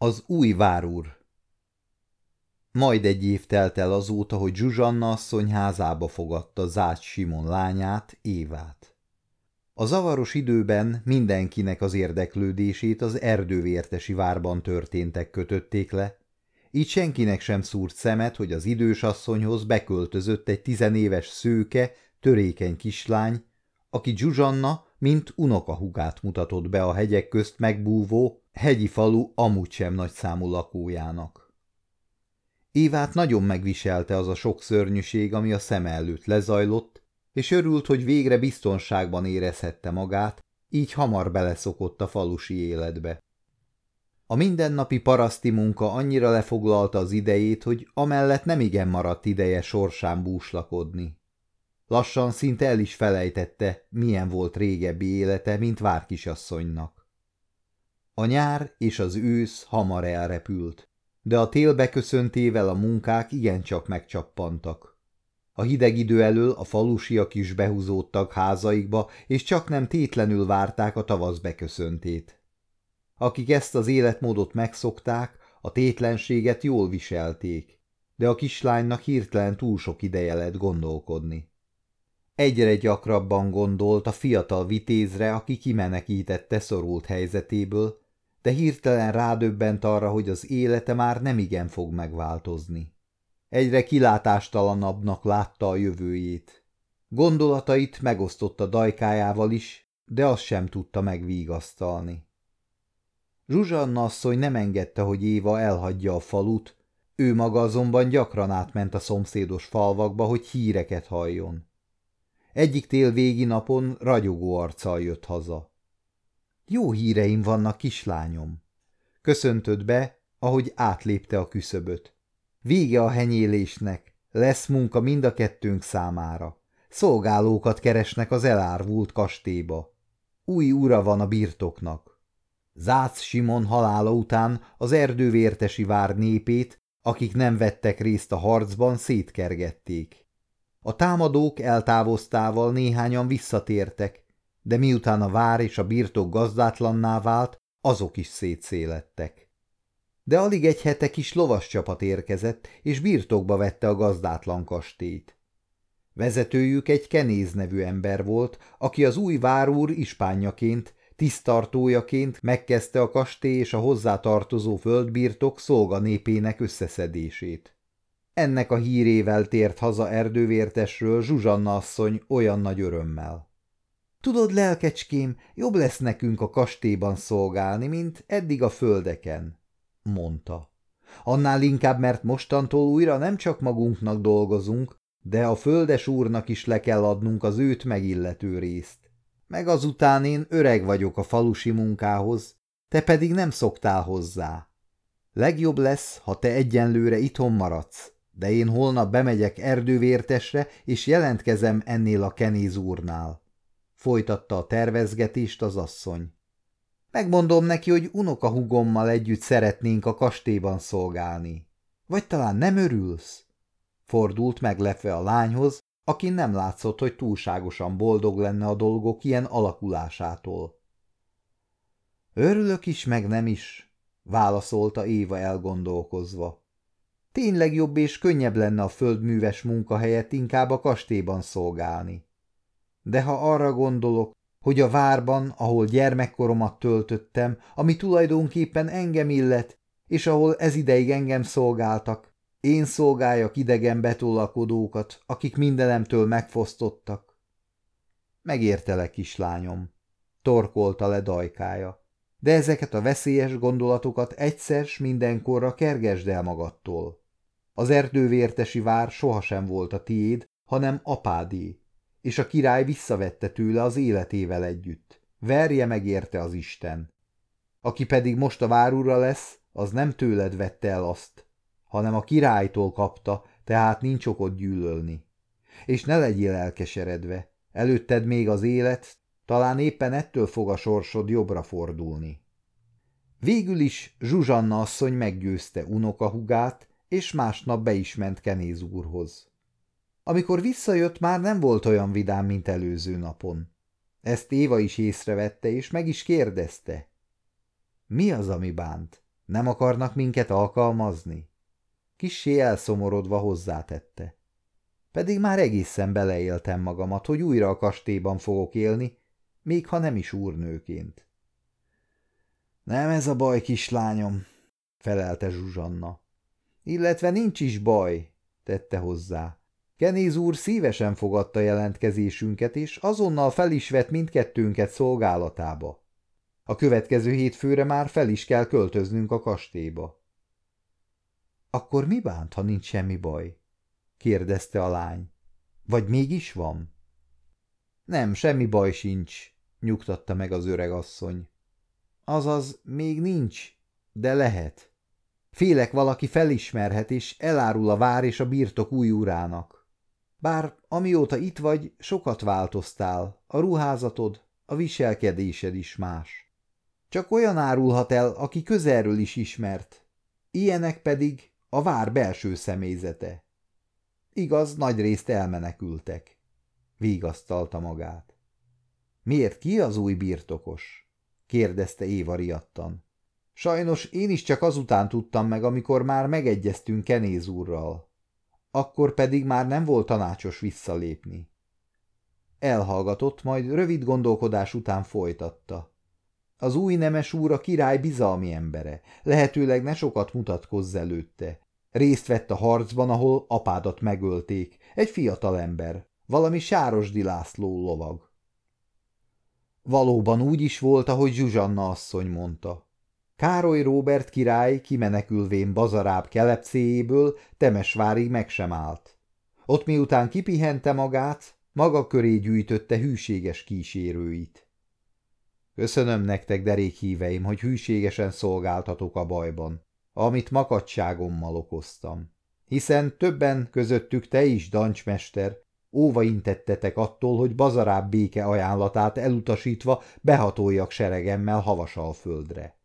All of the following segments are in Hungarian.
Az új várúr Majd egy év telt el azóta, hogy Zsuzsanna asszony házába fogadta Zács Simon lányát, Évát. A zavaros időben mindenkinek az érdeklődését az erdővértesi várban történtek kötötték le, így senkinek sem szúrt szemet, hogy az idős asszonyhoz beköltözött egy tizenéves szőke, törékeny kislány, aki Zsuzsanna, mint unokahugát mutatott be a hegyek közt megbúvó, hegyi falu amúgy sem nagy számú lakójának. Évát nagyon megviselte az a sok szörnyűség, ami a szem előtt lezajlott, és örült, hogy végre biztonságban érezhette magát, így hamar beleszokott a falusi életbe. A mindennapi paraszti munka annyira lefoglalta az idejét, hogy amellett nem igen maradt ideje sorsán búslakodni. Lassan szinte el is felejtette, milyen volt régebbi élete, mint várkisasszonynak. A nyár és az ősz hamar elrepült, de a tél beköszöntével a munkák igencsak megcsappantak. A hideg idő elől a falusiak is behúzódtak házaikba, és csak nem tétlenül várták a tavasz beköszöntét. Akik ezt az életmódot megszokták, a tétlenséget jól viselték, de a kislánynak hirtelen túl sok ideje lett gondolkodni. Egyre gyakrabban gondolt a fiatal vitézre, aki kimenekítette szorult helyzetéből, de hirtelen rádöbbent arra, hogy az élete már nem igen fog megváltozni. Egyre kilátástalanabbnak látta a jövőjét. Gondolatait megosztotta dajkájával is, de azt sem tudta megvigasztalni. Zsuzsanna asszony nem engedte, hogy Éva elhagyja a falut, ő maga azonban gyakran átment a szomszédos falvakba, hogy híreket halljon. Egyik tél végi napon ragyogó arccal jött haza. Jó híreim vannak, kislányom. Köszöntött be, ahogy átlépte a küszöböt. Vége a henyélésnek, lesz munka mind a kettőnk számára. Szolgálókat keresnek az elárvult kastélyba. Új ura van a birtoknak. Zác Simon halála után az erdővértesi vár népét, akik nem vettek részt a harcban, szétkergették. A támadók eltávoztával néhányan visszatértek, de miután a vár és a birtok gazdátlanná vált, azok is szétszélettek. De alig egy hete kis lovas csapat érkezett, és birtokba vette a gazdátlan kastélyt. Vezetőjük egy Kenéz nevű ember volt, aki az új várúr ispányaként, tisztartójaként megkezdte a kastély és a hozzátartozó földbirtok szolganépének összeszedését. Ennek a hírével tért haza erdővértesről Zsuzsanna asszony olyan nagy örömmel. Tudod, lelkecském, jobb lesz nekünk a kastélyban szolgálni, mint eddig a földeken, mondta. Annál inkább, mert mostantól újra nem csak magunknak dolgozunk, de a földes úrnak is le kell adnunk az őt megillető részt. Meg azután én öreg vagyok a falusi munkához, te pedig nem szoktál hozzá. Legjobb lesz, ha te egyenlőre itthon maradsz, de én holnap bemegyek erdővértesre, és jelentkezem ennél a Kenéz úrnál. Folytatta a tervezgetést az asszony. Megmondom neki, hogy unokahugommal együtt szeretnénk a kastélyban szolgálni. Vagy talán nem örülsz? Fordult meglepve a lányhoz, aki nem látszott, hogy túlságosan boldog lenne a dolgok ilyen alakulásától. Örülök is, meg nem is, válaszolta Éva elgondolkozva. Tényleg jobb és könnyebb lenne a földműves munka helyett inkább a kastélyban szolgálni. De ha arra gondolok, hogy a várban, ahol gyermekkoromat töltöttem, ami tulajdonképpen engem illet, és ahol ez ideig engem szolgáltak, én szolgáljak idegen betolakodókat, akik mindenemtől megfosztottak. Megértelek, kislányom, torkolta le dajkája, de ezeket a veszélyes gondolatokat egyszer s mindenkorra kergesd el magadtól. Az erdővértesi vár sohasem volt a tiéd, hanem apádé, és a király visszavette tőle az életével együtt. Verje meg érte az Isten. Aki pedig most a várura lesz, az nem tőled vette el azt, hanem a királytól kapta, tehát nincs okod gyűlölni. És ne legyél elkeseredve, előtted még az élet, talán éppen ettől fog a sorsod jobbra fordulni. Végül is Zsuzsanna asszony meggyőzte unokahugát, és másnap be is ment Kenéz úrhoz. Amikor visszajött, már nem volt olyan vidám, mint előző napon. Ezt Éva is észrevette, és meg is kérdezte. Mi az, ami bánt? Nem akarnak minket alkalmazni? Kissé elszomorodva hozzátette. Pedig már egészen beleéltem magamat, hogy újra a kastélyban fogok élni, még ha nem is úrnőként. Nem ez a baj, kislányom, felelte Zsuzsanna. Illetve nincs is baj, tette hozzá. Kenéz úr szívesen fogadta jelentkezésünket, és azonnal fel is vett mindkettőnket szolgálatába. A következő hétfőre már fel is kell költöznünk a kastélyba. Akkor mi bánt, ha nincs semmi baj? kérdezte a lány. Vagy mégis van? Nem, semmi baj sincs, nyugtatta meg az öreg asszony. Azaz, még nincs, de lehet. Félek valaki felismerhet, és elárul a vár és a birtok új urának. Bár amióta itt vagy, sokat változtál, a ruházatod, a viselkedésed is más. Csak olyan árulhat el, aki közelről is ismert. Ilyenek pedig a vár belső személyzete. Igaz, nagy részt elmenekültek. Vigasztalta magát. Miért ki az új birtokos? kérdezte Éva riadtan. Sajnos én is csak azután tudtam meg, amikor már megegyeztünk Kenéz úrral. Akkor pedig már nem volt tanácsos visszalépni. Elhallgatott, majd rövid gondolkodás után folytatta. Az új nemes úr a király bizalmi embere, lehetőleg ne sokat mutatkozz előtte. Részt vett a harcban, ahol apádat megölték, egy fiatal ember, valami Sárosdi László lovag. Valóban úgy is volt, ahogy Zsuzsanna asszony mondta. Károly Róbert király kimenekülvén bazaráb kelepcéjéből Temesvárig meg sem állt. Ott miután kipihente magát, maga köré gyűjtötte hűséges kísérőit. Köszönöm nektek, derék híveim, hogy hűségesen szolgáltatok a bajban, amit makadságommal okoztam. Hiszen többen közöttük te is, dancsmester, óva intettetek attól, hogy bazarább béke ajánlatát elutasítva behatoljak seregemmel havasalföldre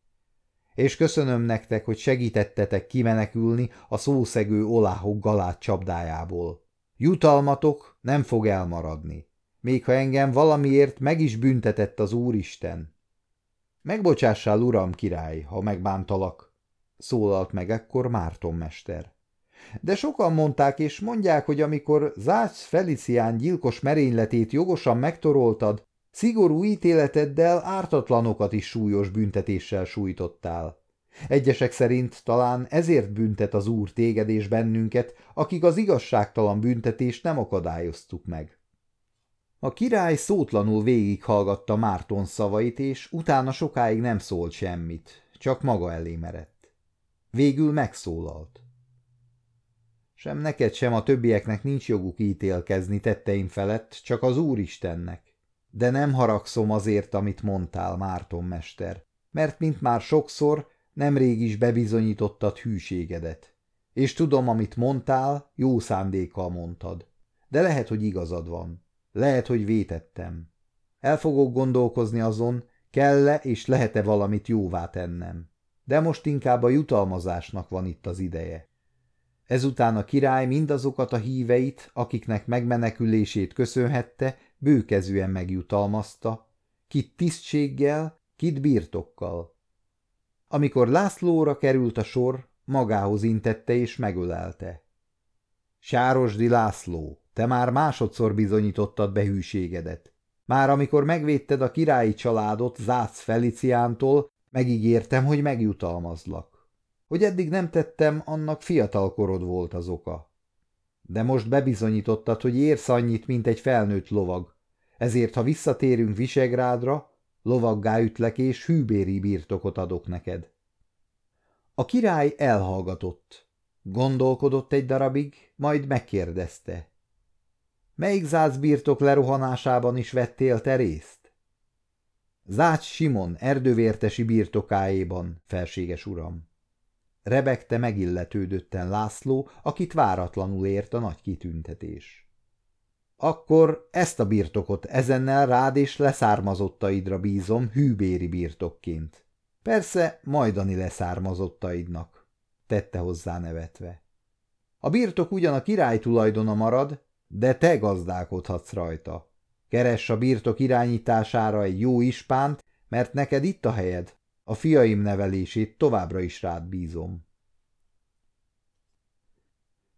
és köszönöm nektek, hogy segítettetek kimenekülni a szószegő oláhok galát csapdájából. Jutalmatok nem fog elmaradni, még ha engem valamiért meg is büntetett az Úristen. Megbocsássál, uram király, ha megbántalak, szólalt meg ekkor Márton mester. De sokan mondták és mondják, hogy amikor Zász Felicián gyilkos merényletét jogosan megtoroltad, Szigorú ítéleteddel ártatlanokat is súlyos büntetéssel sújtottál. Egyesek szerint talán ezért büntet az úr téged és bennünket, akik az igazságtalan büntetést nem akadályoztuk meg. A király szótlanul végighallgatta Márton szavait, és utána sokáig nem szólt semmit, csak maga elé merett. Végül megszólalt. Sem neked, sem a többieknek nincs joguk ítélkezni tetteim felett, csak az Úristennek. De nem haragszom azért, amit mondtál, Márton mester, mert mint már sokszor, nemrég is bebizonyítottad hűségedet. És tudom, amit mondtál, jó szándékkal mondtad. De lehet, hogy igazad van. Lehet, hogy vétettem. El fogok gondolkozni azon, kell-e és lehet-e valamit jóvá tennem. De most inkább a jutalmazásnak van itt az ideje. Ezután a király mindazokat a híveit, akiknek megmenekülését köszönhette, bőkezűen megjutalmazta, kit tisztséggel, kit birtokkal. Amikor Lászlóra került a sor, magához intette és megölelte. Sárosdi László, te már másodszor bizonyítottad be hűségedet. Már amikor megvédted a királyi családot Zász Feliciántól, megígértem, hogy megjutalmazlak. Hogy eddig nem tettem, annak fiatal korod volt az oka. De most bebizonyítottad, hogy érsz annyit, mint egy felnőtt lovag, ezért, ha visszatérünk Visegrádra, lovaggá ütlek és hűbéri birtokot adok neked. A király elhallgatott. Gondolkodott egy darabig, majd megkérdezte. Melyik Zász birtok lerohanásában is vettél te részt? Zács Simon erdővértesi birtokáéban, felséges uram. Rebekte megilletődötten László, akit váratlanul ért a nagy kitüntetés. Akkor ezt a birtokot ezennel rád és leszármazottaidra bízom hűbéri birtokként. Persze majdani leszármazottaidnak, tette hozzá nevetve. A birtok ugyan a király tulajdona marad, de te gazdálkodhatsz rajta. Keress a birtok irányítására egy jó ispánt, mert neked itt a helyed, A fiaim nevelését továbbra is rád bízom.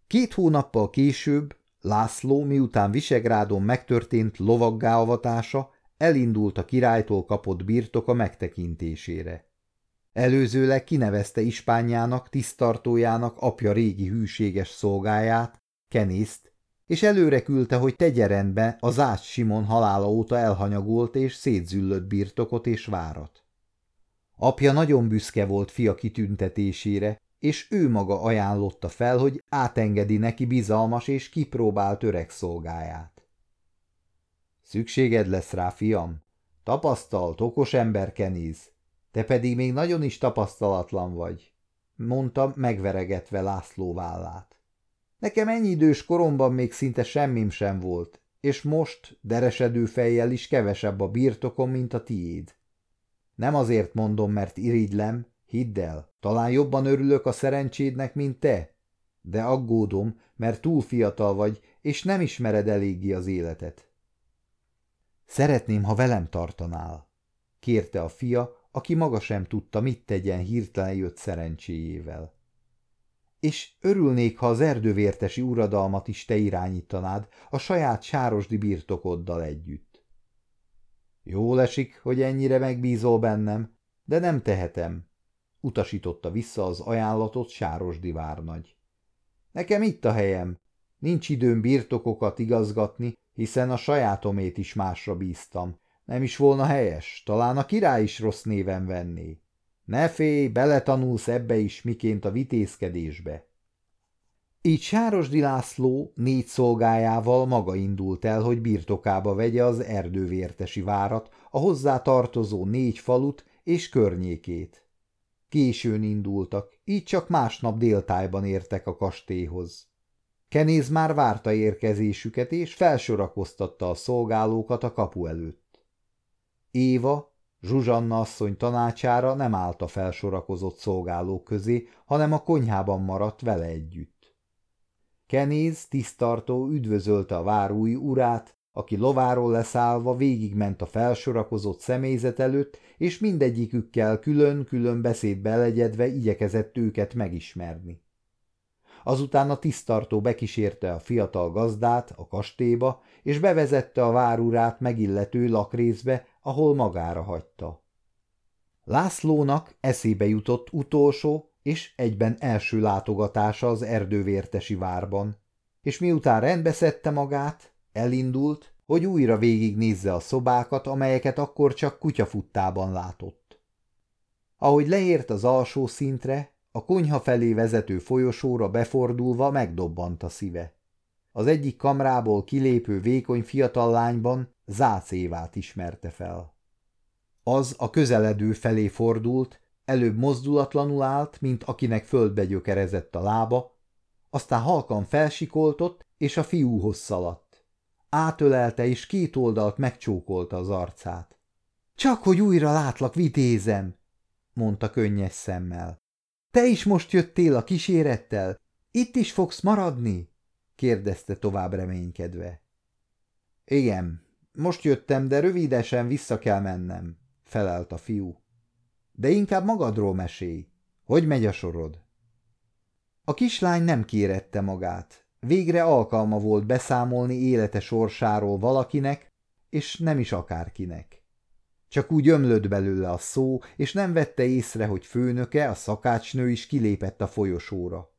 Két hónappal később László, miután Visegrádon megtörtént lovaggáavatása, elindult a királytól kapott birtok a megtekintésére. Előzőleg kinevezte ispányának, tisztartójának apja régi hűséges szolgáját, Kenészt, és előre küldte, hogy tegye rendbe az Ács Simon halála óta elhanyagolt és szétzüllött birtokot és várat. Apja nagyon büszke volt fia kitüntetésére, és ő maga ajánlotta fel, hogy átengedi neki bizalmas és kipróbált öreg szolgáját. Szükséged lesz rá, fiam? Tapasztalt, okos ember kenéz. Te pedig még nagyon is tapasztalatlan vagy, mondta megveregetve László vállát. Nekem ennyi idős koromban még szinte semmim sem volt, és most deresedő fejjel is kevesebb a birtokom, mint a tiéd. Nem azért mondom, mert irigylem, hidd el, talán jobban örülök a szerencsédnek, mint te, de aggódom, mert túl fiatal vagy, és nem ismered eléggé az életet. Szeretném, ha velem tartanál, kérte a fia, aki maga sem tudta, mit tegyen hirtelen jött szerencséjével. És örülnék, ha az erdővértesi uradalmat is te irányítanád a saját sárosdi birtokoddal együtt. Jól esik, hogy ennyire megbízol bennem, de nem tehetem, utasította vissza az ajánlatot Sárosdi várnagy. Nekem itt a helyem, nincs időm birtokokat igazgatni, hiszen a sajátomét is másra bíztam, nem is volna helyes, talán a király is rossz néven venné. Ne félj, beletanulsz ebbe is miként a vitézkedésbe. Így Sárosdi László négy szolgájával maga indult el, hogy birtokába vegye az erdővértesi várat, a hozzá tartozó négy falut és környékét. Későn indultak, így csak másnap déltájban értek a kastélyhoz. Kenéz már várta érkezésüket, és felsorakoztatta a szolgálókat a kapu előtt. Éva, Zsuzsanna asszony tanácsára nem állt a felsorakozott szolgálók közé, hanem a konyhában maradt vele együtt. Kenéz tisztartó üdvözölte a várói urát, aki lováról leszállva végigment a felsorakozott személyzet előtt, és mindegyikükkel külön-külön beszédbe legyedve igyekezett őket megismerni. Azután a tisztartó bekísérte a fiatal gazdát a kastélyba, és bevezette a várurát megillető lakrészbe, ahol magára hagyta. Lászlónak eszébe jutott utolsó és egyben első látogatása az erdővértesi várban, és miután rendbeszedte magát, elindult, hogy újra végignézze a szobákat, amelyeket akkor csak kutyafuttában látott. Ahogy leért az alsó szintre, a konyha felé vezető folyosóra befordulva megdobbant a szíve. Az egyik kamrából kilépő vékony fiatal lányban Zász Évát ismerte fel. Az a közeledő felé fordult, előbb mozdulatlanul állt, mint akinek földbe gyökerezett a lába, aztán halkan felsikoltott, és a fiúhoz szaladt. Átölelte, és két oldalt megcsókolta az arcát. – Csak hogy újra látlak, vitézem! – mondta könnyes szemmel. – Te is most jöttél a kísérettel? Itt is fogsz maradni? – kérdezte tovább reménykedve. – Igen, most jöttem, de rövidesen vissza kell mennem, felelt a fiú. De inkább magadról mesélj. Hogy megy a sorod? A kislány nem kérette magát. Végre alkalma volt beszámolni élete sorsáról valakinek, és nem is akárkinek. Csak úgy ömlött belőle a szó, és nem vette észre, hogy főnöke, a szakácsnő is kilépett a folyosóra.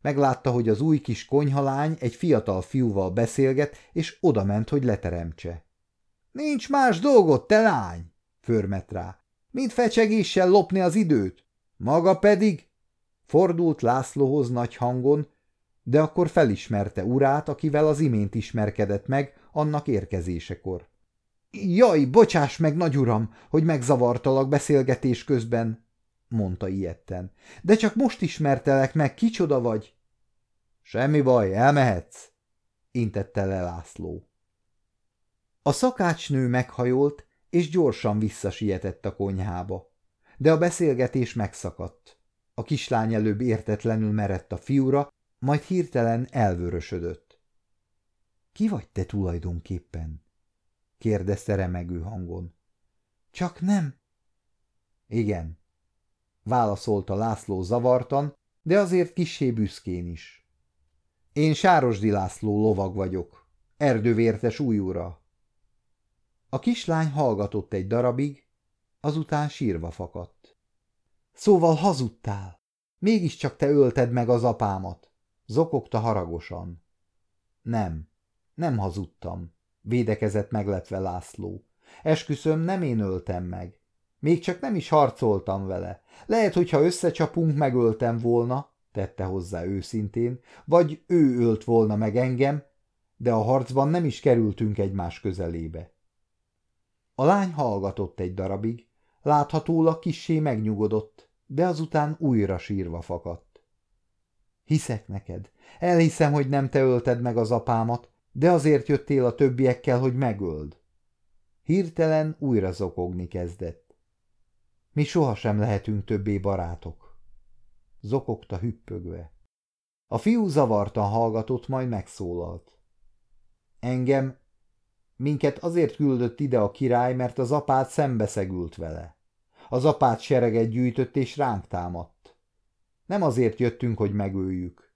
Meglátta, hogy az új kis konyhalány egy fiatal fiúval beszélget, és odament, hogy leteremtse. – Nincs más dolgot, te lány! förmet rá. Mint fecsegéssel lopni az időt? Maga pedig? Fordult Lászlóhoz nagy hangon, de akkor felismerte urát, akivel az imént ismerkedett meg annak érkezésekor. Jaj, bocsáss meg, nagy uram, hogy megzavartalak beszélgetés közben, mondta ilyetten. De csak most ismertelek meg, kicsoda vagy? Semmi baj, elmehetsz, intette le László. A szakácsnő meghajolt, és gyorsan visszasietett a konyhába. De a beszélgetés megszakadt. A kislány előbb értetlenül merett a fiúra, majd hirtelen elvörösödött. – Ki vagy te tulajdonképpen? – kérdezte remegő hangon. – Csak nem? – Igen, válaszolta László zavartan, de azért kissé büszkén is. Én Sárosdi László lovag vagyok, erdővértes újúra. A kislány hallgatott egy darabig, azután sírva fakadt. Szóval hazudtál. Mégiscsak te ölted meg az apámat, zokogta haragosan. Nem, nem hazudtam, védekezett meglepve László. Esküszöm, nem én öltem meg. Még csak nem is harcoltam vele. Lehet, hogyha összecsapunk, megöltem volna, tette hozzá őszintén, vagy ő ölt volna meg engem, de a harcban nem is kerültünk egymás közelébe. A lány hallgatott egy darabig, láthatólag kissé megnyugodott, de azután újra sírva fakadt. Hiszek neked, elhiszem, hogy nem te ölted meg az apámat, de azért jöttél a többiekkel, hogy megöld. Hirtelen újra zokogni kezdett. Mi sohasem lehetünk többé barátok. Zokogta hüppögve. A fiú zavartan hallgatott, majd megszólalt. Engem, minket azért küldött ide a király, mert az apát szembeszegült vele. Az apát sereget gyűjtött és ránk támadt. Nem azért jöttünk, hogy megöljük.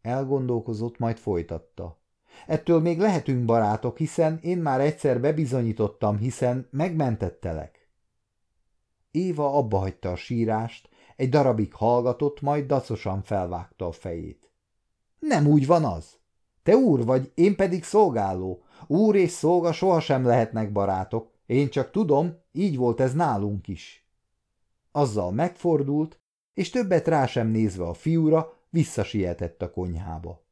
Elgondolkozott, majd folytatta. Ettől még lehetünk barátok, hiszen én már egyszer bebizonyítottam, hiszen megmentettelek. Éva abbahagyta a sírást, egy darabig hallgatott, majd dacosan felvágta a fejét. Nem úgy van az. Te úr vagy, én pedig szolgáló. Úr és szolga sohasem lehetnek barátok. Én csak tudom, így volt ez nálunk is. Azzal megfordult, és többet rá sem nézve a fiúra, visszasietett a konyhába.